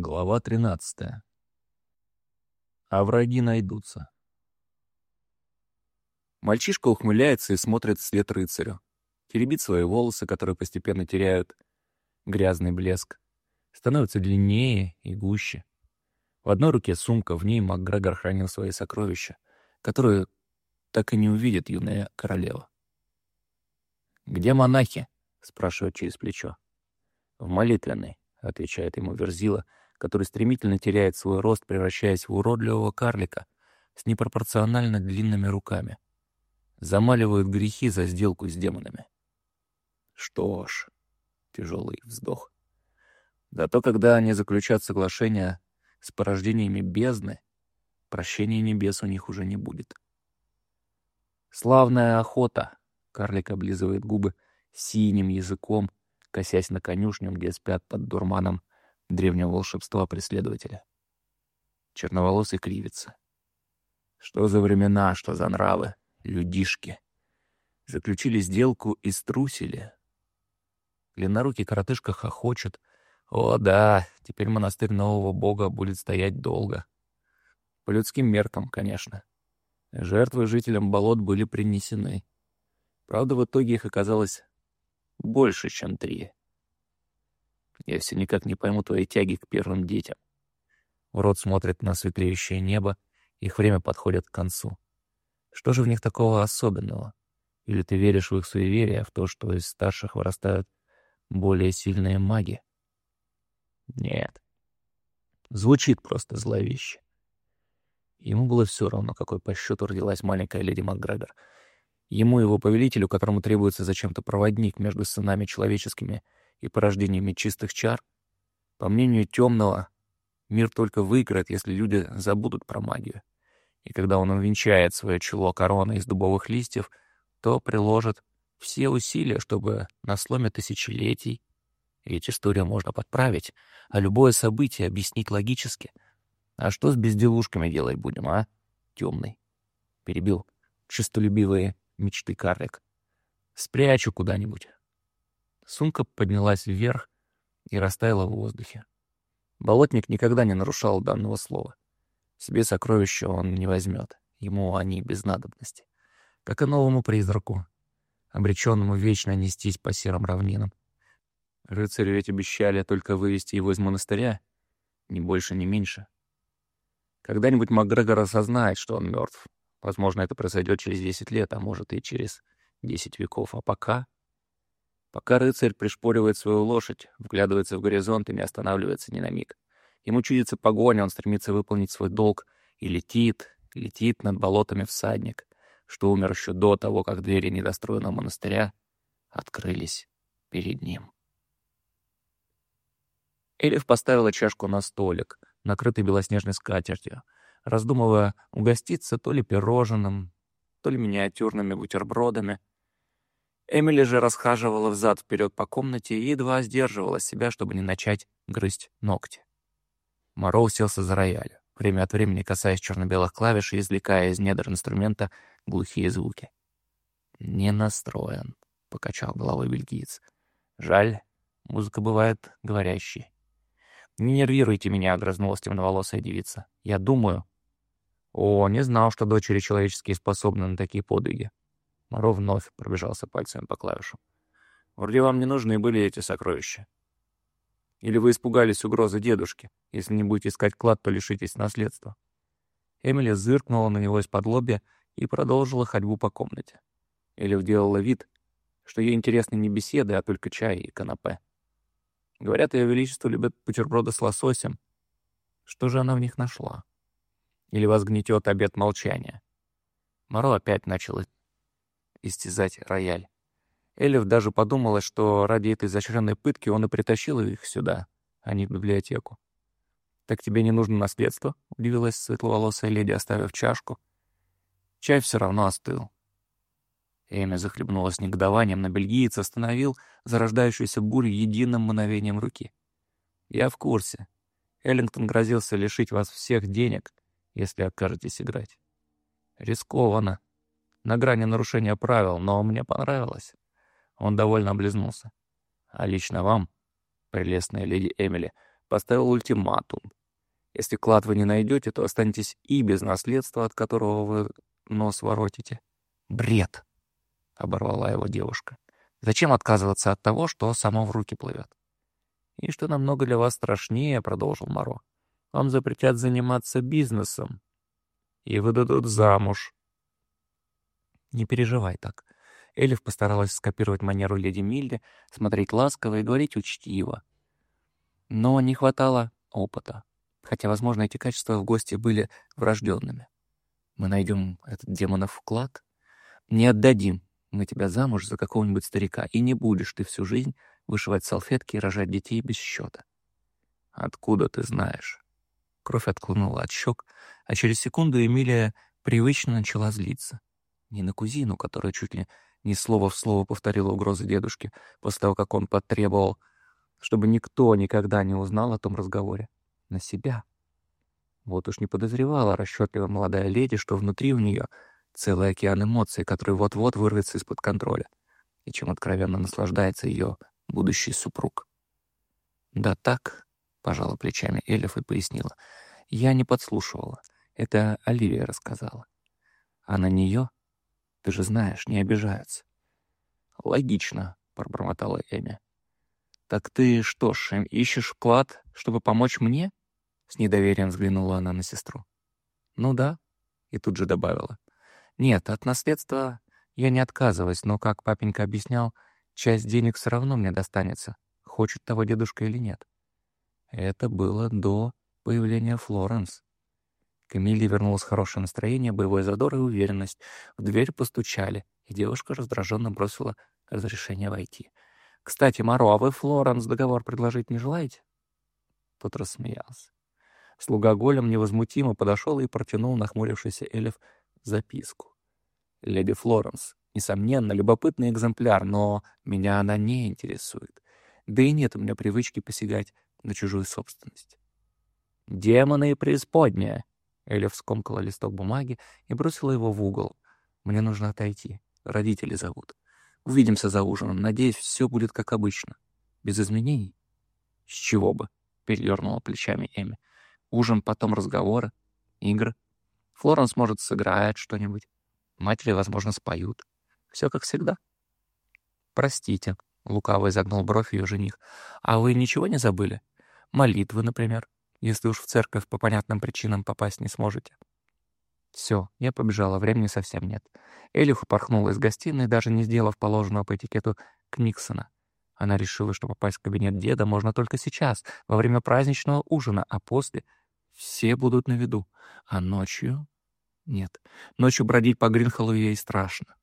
Глава 13. А враги найдутся. Мальчишка ухмыляется и смотрит вслед рыцарю. Теребит свои волосы, которые постепенно теряют грязный блеск. Становятся длиннее и гуще. В одной руке сумка, в ней МакГрегор хранил свои сокровища, которые так и не увидит юная королева. «Где монахи?» — спрашивает через плечо. «В молитвенной», — отвечает ему Верзила, который стремительно теряет свой рост, превращаясь в уродливого карлика с непропорционально длинными руками. Замаливают грехи за сделку с демонами. Что ж, тяжелый вздох. Зато когда они заключат соглашение с порождениями бездны, прощения небес у них уже не будет. «Славная охота!» — карлик облизывает губы синим языком, косясь на конюшню, где спят под дурманом древнего волшебства преследователя. Черноволосый кривится. Что за времена, что за нравы, людишки. Заключили сделку и струсили. Длиннорукий коротышка хохочет. О, да, теперь монастырь нового бога будет стоять долго. По людским меркам, конечно. Жертвы жителям болот были принесены. Правда, в итоге их оказалось больше, чем три. Я все никак не пойму твоей тяги к первым детям. В рот смотрит на светлеющее небо, их время подходит к концу. Что же в них такого особенного? Или ты веришь в их суеверие, в то, что из старших вырастают более сильные маги? Нет. Звучит просто зловеще. Ему было все равно, какой по счету родилась маленькая леди МакГрегор. Ему, его повелителю, которому требуется зачем-то проводник между сынами человеческими — и порождениями чистых чар. По мнению темного, мир только выиграет, если люди забудут про магию. И когда он увенчает свое чело короной из дубовых листьев, то приложит все усилия, чтобы на сломе тысячелетий ведь историю можно подправить, а любое событие объяснить логически. А что с безделушками делать будем, а? Темный. Перебил честолюбивые мечты карлик. Спрячу куда-нибудь. Сумка поднялась вверх и растаяла в воздухе. Болотник никогда не нарушал данного слова. Себе сокровища он не возьмет, ему они без надобности. Как и новому призраку, обреченному вечно нестись по серым равнинам. Рыцарю ведь обещали только вывести его из монастыря, ни больше, ни меньше. Когда-нибудь Макгрегор осознает, что он мертв. Возможно, это произойдет через 10 лет, а может и через 10 веков. А пока Пока рыцарь пришпоривает свою лошадь, вглядывается в горизонт и не останавливается ни на миг. Ему чудится погоня, он стремится выполнить свой долг и летит, летит над болотами всадник, что умер еще до того, как двери недостроенного монастыря открылись перед ним. Элиф поставила чашку на столик, накрытый белоснежной скатертью, раздумывая угоститься то ли пирожным, то ли миниатюрными бутербродами — Эмили же расхаживала взад-вперед по комнате и едва сдерживала себя, чтобы не начать грызть ногти. Моро уселся за рояль, время от времени касаясь черно-белых клавиш и извлекая из недр инструмента глухие звуки. «Не настроен», — покачал головой бельгиец. «Жаль, музыка бывает говорящей». «Не нервируйте меня», — огрызнулась темноволосая девица. «Я думаю...» «О, не знал, что дочери человеческие способны на такие подвиги. Моро вновь пробежался пальцами по клавишам. «Вроде вам не нужны были эти сокровища. Или вы испугались угрозы дедушки? Если не будете искать клад, то лишитесь наследства». Эмили зыркнула на него из-под лобья и продолжила ходьбу по комнате. Элив делала вид, что ей интересны не беседы, а только чай и канапе. Говорят, ее величество любит бутерброды с лососем. Что же она в них нашла? Или вас гнетет обед молчания? Моро опять начал истязать рояль. Элиф даже подумала, что ради этой изощренной пытки он и притащил их сюда, а не в библиотеку. «Так тебе не нужно наследство?» — удивилась светловолосая леди, оставив чашку. Чай все равно остыл. Эми захлебнулась негодованием, но бельгиец остановил зарождающуюся бурю единым мгновением руки. «Я в курсе. Эллингтон грозился лишить вас всех денег, если откажетесь играть. Рискованно. На грани нарушения правил, но мне понравилось. Он довольно облизнулся. А лично вам, прелестная леди Эмили, поставил ультиматум. Если клад вы не найдете, то останетесь и без наследства, от которого вы нос воротите. Бред, — оборвала его девушка. Зачем отказываться от того, что само в руки плывет? И что намного для вас страшнее, — продолжил Моро, — вам запретят заниматься бизнесом и выдадут замуж. Не переживай так. Элиф постаралась скопировать манеру леди Милли, смотреть ласково и говорить учтиво. Но не хватало опыта, хотя, возможно, эти качества в гости были врожденными. Мы найдем этот демонов вклад, не отдадим мы тебя замуж за какого-нибудь старика, и не будешь ты всю жизнь вышивать салфетки и рожать детей без счета. Откуда ты знаешь? Кровь отклонула от щек, а через секунду Эмилия привычно начала злиться. Не на кузину, которая чуть ли ни слово в слово повторила угрозы дедушки после того, как он потребовал, чтобы никто никогда не узнал о том разговоре. На себя. Вот уж не подозревала расчетливая молодая леди, что внутри у нее целый океан эмоций, который вот-вот вырвется из-под контроля, и чем откровенно наслаждается ее будущий супруг. «Да так», — пожала плечами Элиф и пояснила, — «я не подслушивала. Это Оливия рассказала. А на нее ты же знаешь, не обижаются. Логично, пробормотала Эми. Так ты что ж, ищешь вклад, чтобы помочь мне? С недоверием взглянула она на сестру. Ну да, и тут же добавила. Нет, от наследства я не отказываюсь, но, как папенька объяснял, часть денег все равно мне достанется, хочет того дедушка или нет. Это было до появления Флоренс. К Эмилии вернулось хорошее настроение, боевой задор и уверенность. В дверь постучали, и девушка раздраженно бросила разрешение войти. «Кстати, Маро, а вы Флоренс договор предложить не желаете?» Тот рассмеялся. Слуга голем невозмутимо подошел и протянул нахмурившийся Эльф записку. «Леди Флоренс, несомненно, любопытный экземпляр, но меня она не интересует. Да и нет у меня привычки посягать на чужую собственность». «Демоны и преисподняя!» Эля вскомкала листок бумаги и бросила его в угол. «Мне нужно отойти. Родители зовут. Увидимся за ужином. Надеюсь, все будет как обычно. Без изменений?» «С чего бы?» — передернула плечами Эми. «Ужин, потом разговоры, игры. Флоренс, может, сыграет что-нибудь. Матери, возможно, споют. Все как всегда». «Простите», — лукаво изогнул бровь ее жених. «А вы ничего не забыли? Молитвы, например?» Если уж в церковь по понятным причинам попасть не сможете. Все, я побежала, времени совсем нет. Элих упорхнула из гостиной, даже не сделав положенного по этикету Книксона. Она решила, что попасть в кабинет деда можно только сейчас, во время праздничного ужина, а после все будут на виду. А ночью... Нет, ночью бродить по Гринхоллу ей страшно.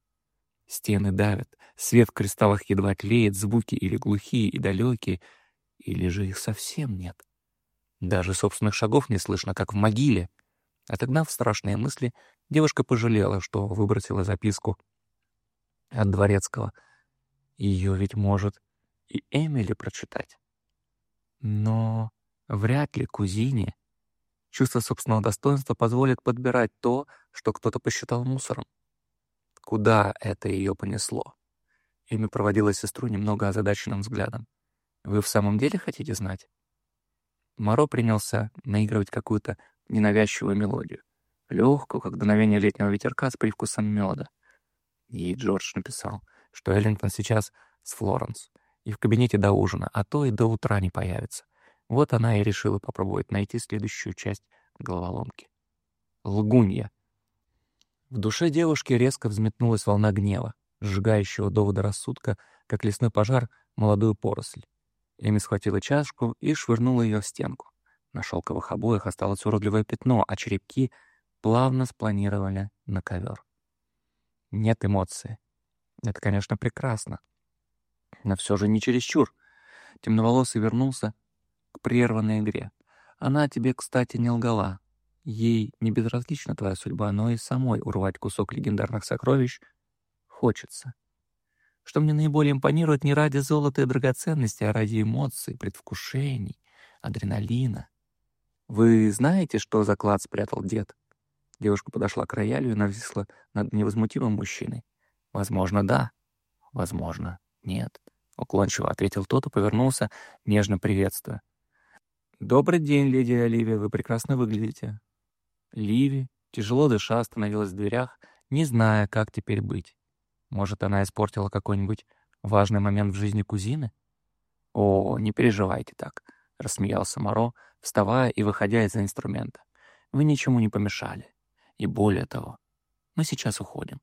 Стены давят, свет в кристаллах едва тлеет, звуки или глухие и далекие, или же их совсем нет. Даже собственных шагов не слышно, как в могиле. Отогнав страшные мысли, девушка пожалела, что выбросила записку от Дворецкого. Ее ведь может и Эмили прочитать. Но вряд ли кузине чувство собственного достоинства позволит подбирать то, что кто-то посчитал мусором. Куда это ее понесло? Эми проводила сестру немного озадаченным взглядом. «Вы в самом деле хотите знать?» Моро принялся наигрывать какую-то ненавязчивую мелодию, легкую, как дуновение летнего ветерка с привкусом меда. И Джордж написал, что Эллингтон сейчас с Флоренс, и в кабинете до ужина, а то и до утра не появится. Вот она и решила попробовать найти следующую часть головоломки. Лгунья. В душе девушки резко взметнулась волна гнева, сжигающего довода рассудка, как лесной пожар, молодую поросль. Эми схватила чашку и швырнула ее в стенку. На шелковых обоях осталось уродливое пятно, а черепки плавно спланировали на ковер. Нет эмоций. Это, конечно, прекрасно. Но все же не чересчур. Темноволосый вернулся к прерванной игре. Она тебе, кстати, не лгала. Ей не безразлична твоя судьба, но и самой урвать кусок легендарных сокровищ хочется что мне наиболее импонирует не ради золота и драгоценностей, а ради эмоций, предвкушений, адреналина. «Вы знаете, что за клад спрятал дед?» Девушка подошла к роялю и нависла над невозмутимым мужчиной. «Возможно, да. Возможно, нет», — уклончиво ответил тот и повернулся, нежно приветствуя. «Добрый день, леди Оливия, вы прекрасно выглядите». Ливи, тяжело дыша, остановилась в дверях, не зная, как теперь быть. Может, она испортила какой-нибудь важный момент в жизни кузины? «О, не переживайте так», — рассмеялся Моро, вставая и выходя из-за инструмента. «Вы ничему не помешали. И более того, мы сейчас уходим».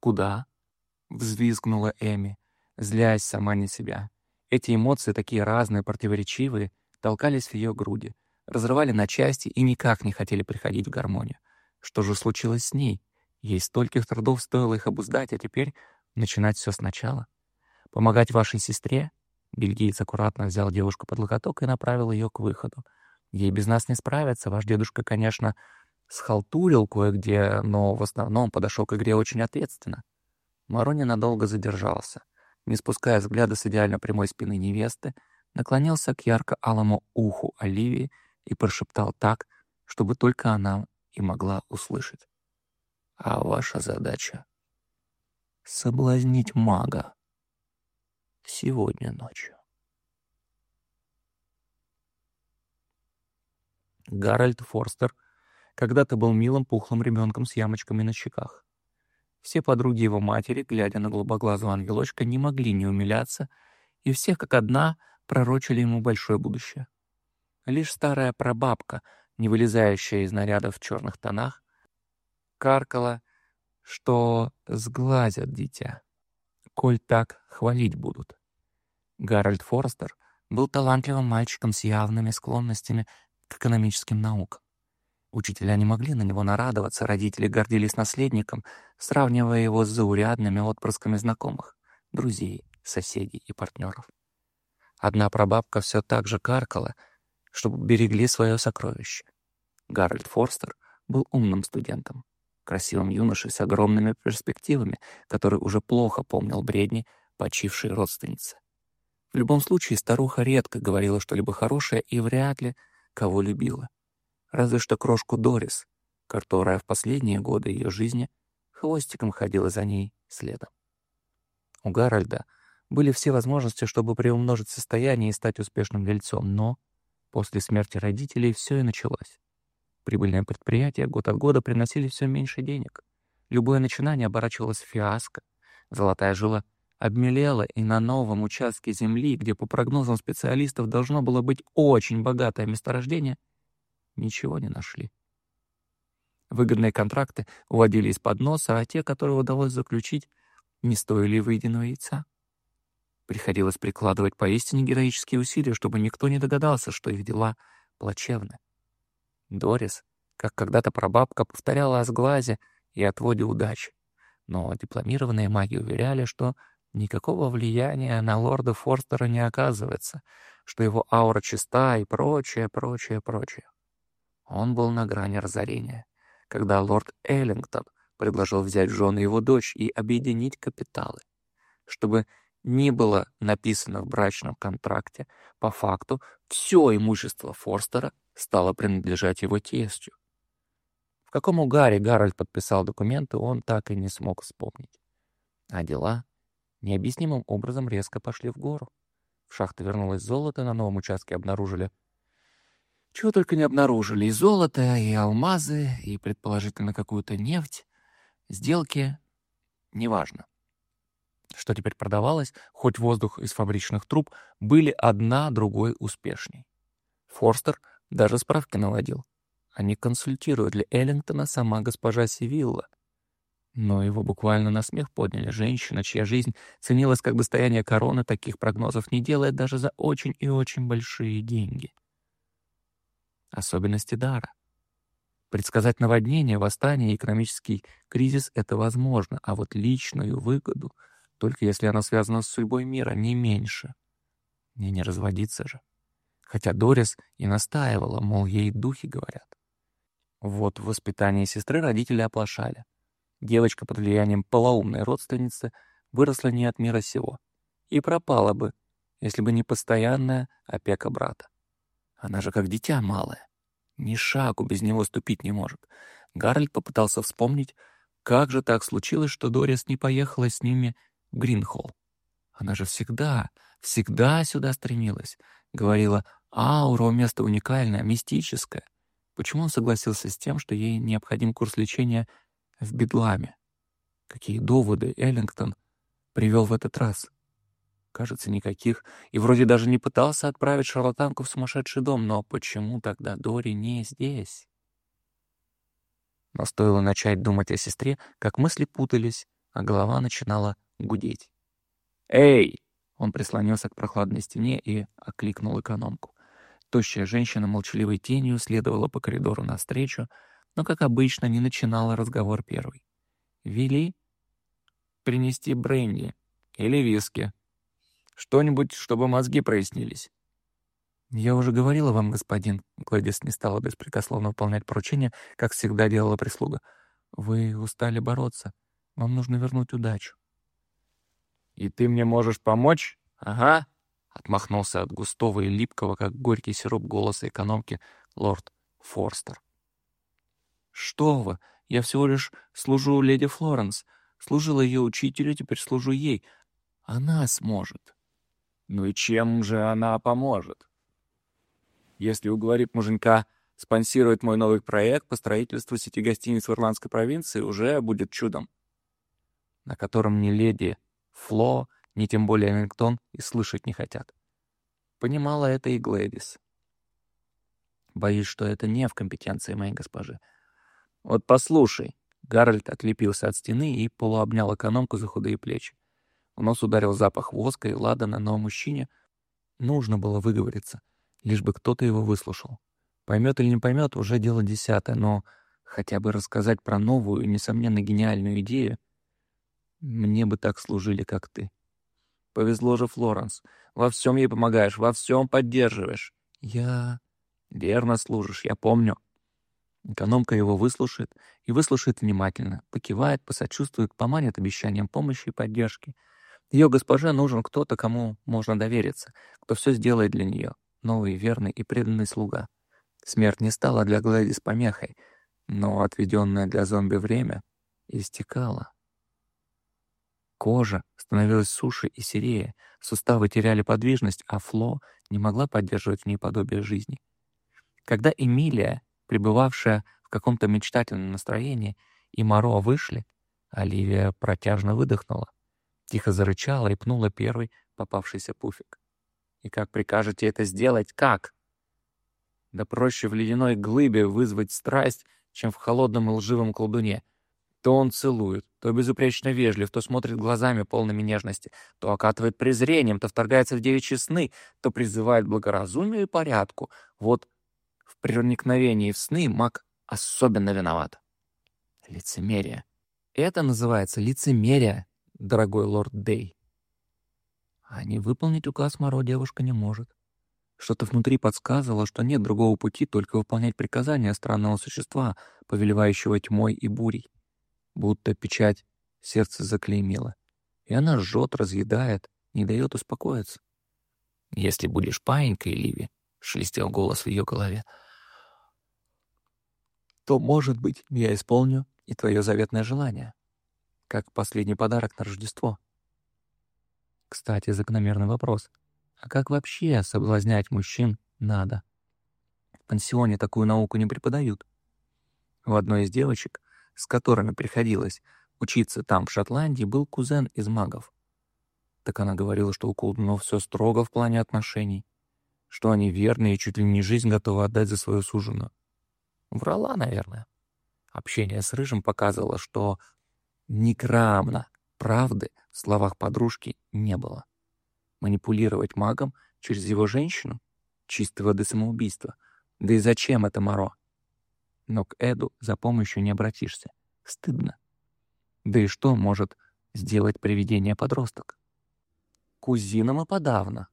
«Куда?» — взвизгнула Эми, злясь сама не себя. Эти эмоции, такие разные, противоречивые, толкались в ее груди, разрывали на части и никак не хотели приходить в гармонию. Что же случилось с ней? Ей стольких трудов стоило их обуздать, а теперь начинать все сначала. Помогать вашей сестре? Бельгиец аккуратно взял девушку под локоток и направил ее к выходу. Ей без нас не справиться. Ваш дедушка, конечно, схалтурил кое-где, но в основном подошел к игре очень ответственно. Марони надолго задержался. Не спуская взгляда с идеально прямой спины невесты, наклонился к ярко-алому уху Оливии и прошептал так, чтобы только она и могла услышать. «А ваша задача — соблазнить мага сегодня ночью». Гарольд Форстер когда-то был милым пухлым ребенком с ямочками на щеках. Все подруги его матери, глядя на голубоглазого ангелочка, не могли не умиляться, и всех как одна пророчили ему большое будущее. Лишь старая прабабка, не вылезающая из наряда в черных тонах, каркала, что сглазят дитя, коль так хвалить будут. Гарольд Форстер был талантливым мальчиком с явными склонностями к экономическим наукам. Учителя не могли на него нарадоваться, родители гордились наследником, сравнивая его с заурядными отпрысками знакомых, друзей, соседей и партнеров. Одна прабабка все так же каркала — чтобы берегли свое сокровище. Гарольд Форстер был умным студентом, красивым юношей с огромными перспективами, который уже плохо помнил бредни почившей родственницы. В любом случае, старуха редко говорила что-либо хорошее и вряд ли кого любила. Разве что крошку Дорис, которая в последние годы ее жизни хвостиком ходила за ней следом. У Гарольда были все возможности, чтобы приумножить состояние и стать успешным дельцом, но После смерти родителей все и началось. Прибыльные предприятия год от года приносили все меньше денег. Любое начинание оборачивалось фиаско. Золотая жила обмелела, и на новом участке земли, где по прогнозам специалистов должно было быть очень богатое месторождение, ничего не нашли. Выгодные контракты уводили из-под носа, а те, которые удалось заключить, не стоили выеденного яйца. Приходилось прикладывать поистине героические усилия, чтобы никто не догадался, что их дела плачевны. Дорис, как когда-то прабабка, повторяла о сглазе и отводе удач. Но дипломированные маги уверяли, что никакого влияния на лорда Форстера не оказывается, что его аура чиста и прочее, прочее, прочее. Он был на грани разорения, когда лорд Эллингтон предложил взять жены его дочь и объединить капиталы, чтобы не было написано в брачном контракте, по факту все имущество Форстера стало принадлежать его тестю. В каком угаре Гарольд подписал документы, он так и не смог вспомнить. А дела необъяснимым образом резко пошли в гору. В шахту вернулось золото, на новом участке обнаружили... Чего только не обнаружили. И золото, и алмазы, и, предположительно, какую-то нефть. Сделки... Неважно что теперь продавалось, хоть воздух из фабричных труб, были одна другой успешней. Форстер даже справки наводил. Они консультируют для Эллингтона сама госпожа Сивилла. Но его буквально на смех подняли. Женщина, чья жизнь ценилась как достояние короны, таких прогнозов не делает даже за очень и очень большие деньги. Особенности дара. Предсказать наводнение, восстание и экономический кризис — это возможно, а вот личную выгоду — только если она связана с судьбой мира, не меньше. Мне не разводиться же. Хотя Дорис и настаивала, мол, ей духи говорят. Вот в воспитании сестры родители оплошали. Девочка под влиянием полоумной родственницы выросла не от мира сего. И пропала бы, если бы не постоянная опека брата. Она же как дитя малое. Ни шагу без него ступить не может. Гарольд попытался вспомнить, как же так случилось, что Дорис не поехала с ними Гринхолл. Она же всегда, всегда сюда стремилась. Говорила, Аура у места уникальная, мистическая. Почему он согласился с тем, что ей необходим курс лечения в бедламе? Какие доводы Эллингтон привел в этот раз? Кажется, никаких. И вроде даже не пытался отправить шарлатанку в сумасшедший дом. Но почему тогда Дори не здесь? Но стоило начать думать о сестре, как мысли путались, а голова начинала гудеть. «Эй!» Он прислонился к прохладной стене и окликнул экономку. Тощая женщина молчаливой тенью следовала по коридору навстречу, но, как обычно, не начинала разговор первой. «Вели принести бренди или виски. Что-нибудь, чтобы мозги прояснились». «Я уже говорила вам, господин», — Гладис не стала беспрекословно выполнять поручения, как всегда делала прислуга. «Вы устали бороться. Вам нужно вернуть удачу». «И ты мне можешь помочь? Ага», — отмахнулся от густого и липкого, как горький сироп голоса экономки, лорд Форстер. «Что вы? Я всего лишь служу леди Флоренс. Служила ее учителю, теперь служу ей. Она сможет». «Ну и чем же она поможет?» Если уговорит муженька спонсировать мой новый проект по строительству сети гостиниц в Ирландской провинции, уже будет чудом. На котором ни леди Фло, ни тем более Эмингтон и слышать не хотят. Понимала это и Глэдис. Боюсь, что это не в компетенции моей госпожи. Вот послушай. Гарольд отлепился от стены и полуобнял экономку за худые плечи. В нос ударил запах воска и ладана, но мужчине нужно было выговориться — лишь бы кто-то его выслушал. Поймет или не поймет, уже дело десятое, но хотя бы рассказать про новую и, несомненно, гениальную идею, мне бы так служили, как ты. Повезло же, Флоренс. Во всем ей помогаешь, во всем поддерживаешь. Я... Верно служишь, я помню. Экономка его выслушает, и выслушает внимательно, покивает, посочувствует, поманит обещанием помощи и поддержки. Ее госпоже нужен кто-то, кому можно довериться, кто все сделает для нее, новый верный и преданный слуга. Смерть не стала для Глэдис помехой, но отведенное для зомби время истекало. Кожа становилась суше и серее, суставы теряли подвижность, а Фло не могла поддерживать в ней подобие жизни. Когда Эмилия, пребывавшая в каком-то мечтательном настроении, и Моро вышли, Оливия протяжно выдохнула, тихо зарычала и пнула первый попавшийся пуфик. И как прикажете это сделать? Как? Да проще в ледяной глыбе вызвать страсть, чем в холодном и лживом колдуне. То он целует, то безупречно вежлив, то смотрит глазами полными нежности, то окатывает презрением, то вторгается в девичьи сны, то призывает благоразумию и порядку. Вот в проникновении в сны маг особенно виноват. Лицемерие. Это называется лицемерие, дорогой лорд Дей. А не выполнить указ Моро девушка не может. Что-то внутри подсказывало, что нет другого пути, только выполнять приказания странного существа, повелевающего тьмой и бурей. Будто печать сердце заклеймила. И она жжет, разъедает, не дает успокоиться. «Если будешь паинькой, Ливи», — шелестел голос в ее голове, «то, может быть, я исполню и твое заветное желание, как последний подарок на Рождество». Кстати, закономерный вопрос. А как вообще соблазнять мужчин надо? В пансионе такую науку не преподают. У одной из девочек, с которыми приходилось учиться там, в Шотландии, был кузен из магов. Так она говорила, что у колдунов все строго в плане отношений, что они верные и чуть ли не жизнь готовы отдать за свою суженую. Врала, наверное. Общение с Рыжим показывало, что ни грамма правды в словах подружки не было. Манипулировать магом через его женщину — чистой воды самоубийство. Да и зачем это Моро? Но к Эду за помощью не обратишься. Стыдно. Да и что может сделать привидение подросток? Кузинам и подавно.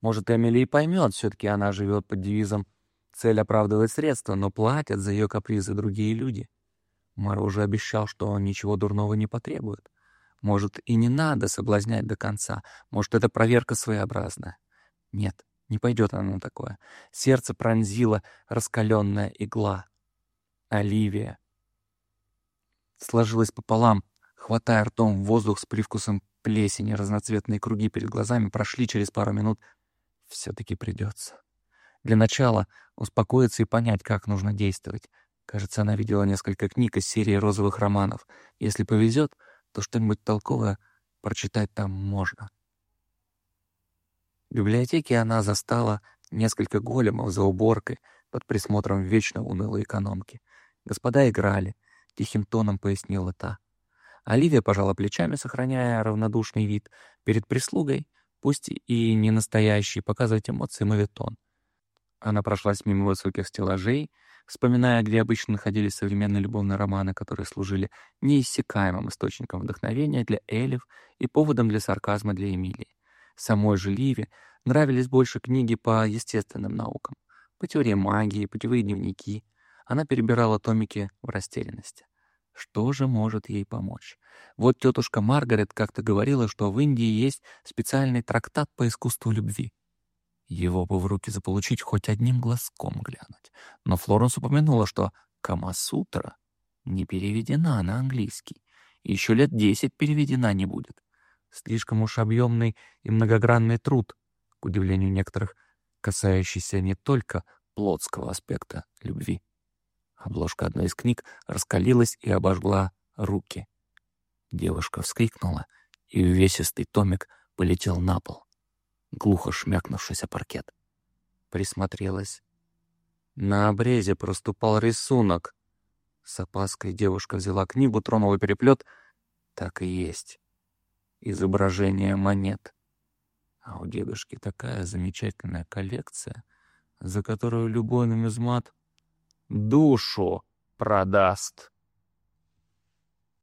Может, Эмили и поймет, все-таки она живет под девизом «Цель оправдывает средства», но платят за ее капризы другие люди. Моро уже обещал, что ничего дурного не потребует. Может, и не надо соблазнять до конца. Может, это проверка своеобразная. Нет, не пойдет она на такое. Сердце пронзила раскаленная игла. Оливия. Сложилась пополам, хватая ртом воздух с привкусом плесени. Разноцветные круги перед глазами прошли через пару минут. Все-таки придется. Для начала успокоиться и понять, как нужно действовать. Кажется, она видела несколько книг из серии розовых романов. Если повезет, то что-нибудь толковое прочитать там можно. В библиотеке она застала несколько големов за уборкой под присмотром вечно унылой экономки. Господа играли, тихим тоном пояснила та. Оливия пожала плечами, сохраняя равнодушный вид. Перед прислугой, пусть и не настоящий, показывать эмоции мавитон. Она прошлась мимо высоких стеллажей, вспоминая, где обычно находились современные любовные романы, которые служили неиссякаемым источником вдохновения для Элев и поводом для сарказма для Эмилии. Самой же Ливе нравились больше книги по естественным наукам, по теории магии, путевые дневники. Она перебирала томики в растерянности. Что же может ей помочь? Вот тетушка Маргарет как-то говорила, что в Индии есть специальный трактат по искусству любви. Его бы в руки заполучить хоть одним глазком глянуть. Но Флоренс упомянула, что Камасутра не переведена на английский. Еще лет десять переведена не будет. Слишком уж объемный и многогранный труд, к удивлению некоторых, касающийся не только плотского аспекта любви. Обложка одной из книг раскалилась и обожгла руки. Девушка вскрикнула, и увесистый томик полетел на пол, глухо шмякнувшись о паркет. Присмотрелась. На обрезе проступал рисунок. С опаской девушка взяла книгу, тронула переплет. Так и есть. Изображение монет. А у дедушки такая замечательная коллекция, за которую любой нумизмат душу продаст.